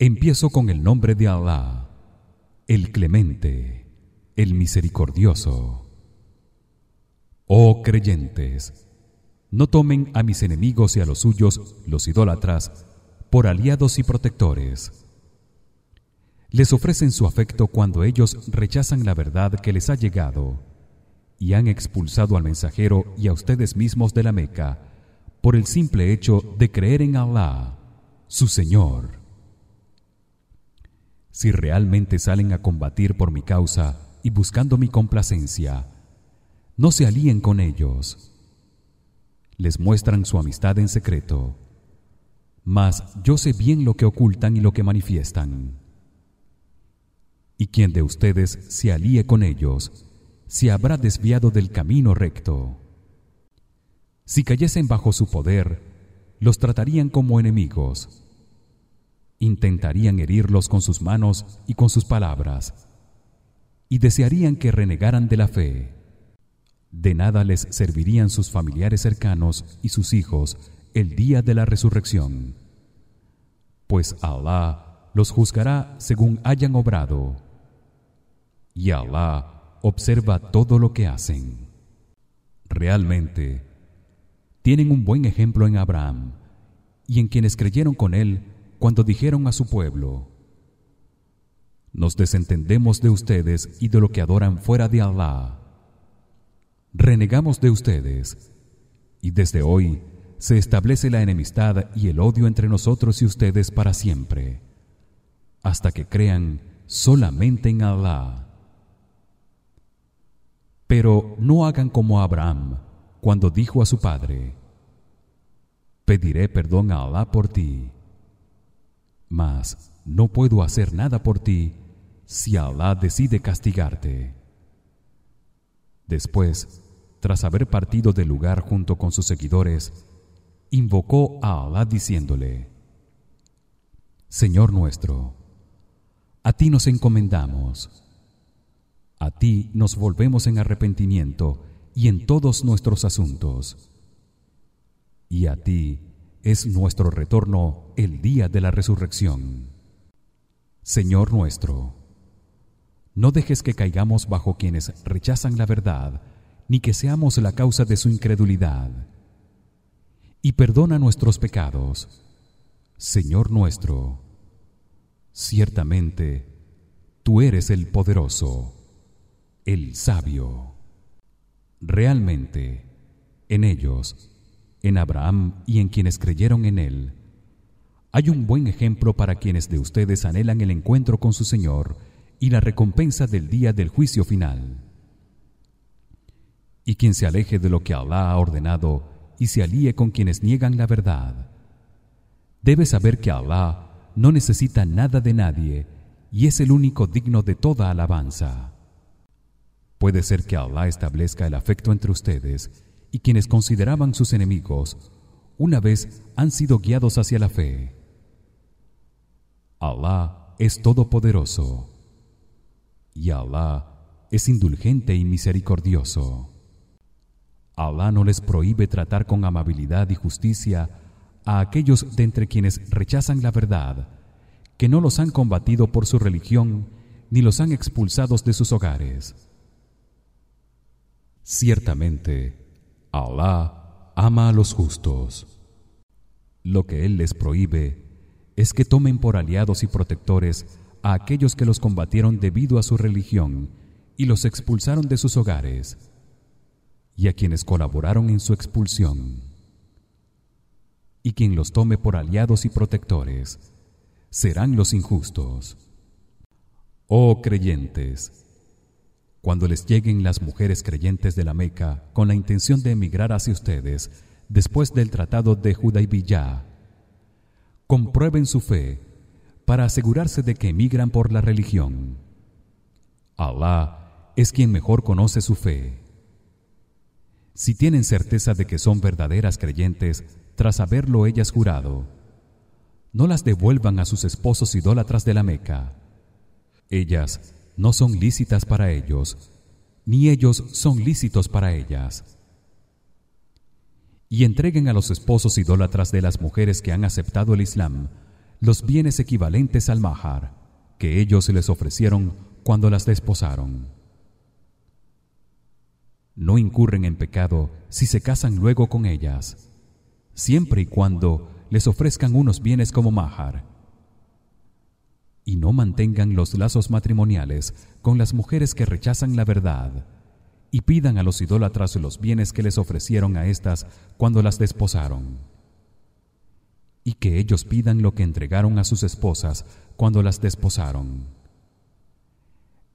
Empiezo con el nombre de Allah, el Clemente, el Misericordioso. Oh creyentes, no tomen a mis enemigos y a los suyos, los idólatras, por aliados y protectores. Les ofrecen su afecto cuando ellos rechazan la verdad que les ha llegado y han expulsado al mensajero y a ustedes mismos de la Meca por el simple hecho de creer en Allah, su Señor. Si realmente salen a combatir por mi causa y buscando mi complacencia, no se alíen con ellos. Les muestran su amistad en secreto, mas yo sé bien lo que ocultan y lo que manifiestan. Y quien de ustedes se alíe con ellos, se habrá desviado del camino recto. Si cayesen bajo su poder, los tratarían como enemigos. Intentarían herirlos con sus manos y con sus palabras, y desearían que renegaran de la fe. De nada les servirían sus familiares cercanos y sus hijos el día de la resurrección, pues Allah los juzgará según hayan obrado. Y Allah observa todo lo que hacen. Realmente tienen un buen ejemplo en Abraham y en quienes creyeron con él cuando dijeron a su pueblo: Nos desentendemos de ustedes y de lo que adoran fuera de Allah. Renegamos de ustedes y desde hoy se establece la enemistad y el odio entre nosotros y ustedes para siempre, hasta que crean solamente en Allah. Pero no hagan como Abraham cuando dijo a su padre: Pediré perdón a Allah por ti. No puedo hacer nada por ti si Allah decide castigarte. Después, tras haber partido del lugar junto con sus seguidores, invocó a Allah diciéndole: Señor nuestro, a ti nos encomendamos a ti nos volvemos en arrepentimiento y en todos nuestros asuntos. Y a ti es nuestro retorno el día de la resurrección. Señor nuestro, no dejes que caigamos bajo quienes rechazan la verdad, ni que seamos la causa de su incredulidad. Y perdona nuestros pecados, Señor nuestro. Ciertamente, tú eres el poderoso el sabio. Realmente, en ellos, en Abraham y en quienes creyeron en él, hay un buen ejemplo para quienes de ustedes anhelan el encuentro con su Señor y la recompensa del día del juicio final. Y quien se aleje de lo que Allah ha ordenado y se alíe con quienes niegan la verdad, debe saber que Allah no necesita nada de nadie y es el único digno de toda alabanza. Puede ser que Allah establezca el afecto entre ustedes y quienes consideraban sus enemigos una vez han sido guiados hacia la fe. Allah es todopoderoso y Allah es indulgente y misericordioso. Allah no les prohíbe tratar con amabilidad y justicia a aquellos de entre quienes rechazan la verdad, que no los han combatido por su religión ni los han expulsados de sus hogares. Ciertamente, Allah ama a los justos. Lo que él les prohíbe es que tomen por aliados y protectores a aquellos que los combatieron debido a su religión y los expulsaron de sus hogares y a quienes colaboraron en su expulsión. Y quien los tome por aliados y protectores serán los injustos. Oh creyentes, cuando les lleguen las mujeres creyentes de la Meca con la intención de emigrar hacia ustedes después del tratado de Hudaybiyah comprueben su fe para asegurarse de que emigran por la religión. Allah es quien mejor conoce su fe. Si tienen certeza de que son verdaderas creyentes tras haberlo ellas jurado no las devuelvan a sus esposos idólatras de la Meca. Ellas no son lícitas para ellos ni ellos son lícitos para ellas y entreguen a los esposos idólatras de las mujeres que han aceptado el Islam los bienes equivalentes al mahar que ellos les ofrecieron cuando las desposaron. No incurren en pecado si se casan luego con ellas, siempre y cuando les ofrezcan unos bienes como mahar. Y no mantengan los lazos matrimoniales con las mujeres que rechazan la verdad y pidan a los idólatras los bienes que les ofrecieron a estas cuando las desposaron y que ellos pidan lo que entregaron a sus esposas cuando las desposaron.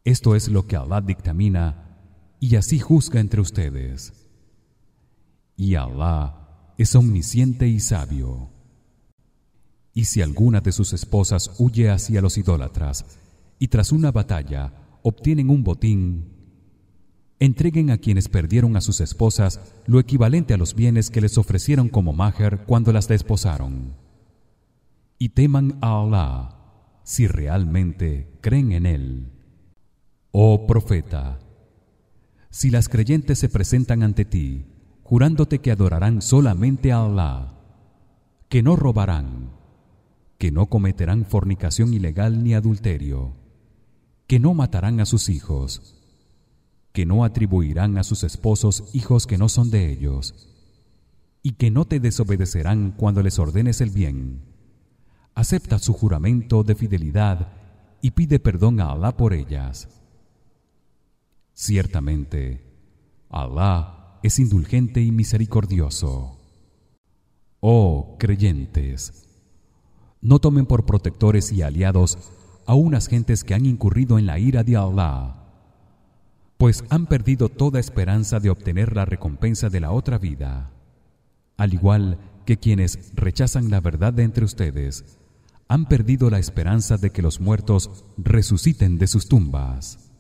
Esto es lo que Allah dictamina y así juzga entre ustedes. Y Allah es omnisciente y sabio. Y si alguna de sus esposas huye hacia los idólatras y tras una batalla obtienen un botín, entreguen a quienes perdieron a sus esposas lo equivalente a los bienes que les ofrecieron como maher cuando las desposaron y teman a Allah si realmente creen en él. Oh profeta, si las creyentes se presentan ante ti jurándote que adorarán solamente a Allah, que no robarán, que no cometerán fornicación ilegal ni adulterio, que no matarán a sus hijos, que no atribuirán a sus esposos hijos que no son de ellos, y que no te desobedecerán cuando les ordenes el bien acepta su juramento de fidelidad y pide perdón a Allah por ellas. Ciertamente, Allah es indulgente y misericordioso. Oh creyentes, no tomen por protectores y aliados a unas gentes que han incurrido en la ira de Allah, pues han perdido toda esperanza de obtener la recompensa de la otra vida, al igual que quienes rechazan la verdad de entre ustedes han perdido la esperanza de que los muertos resuciten de sus tumbas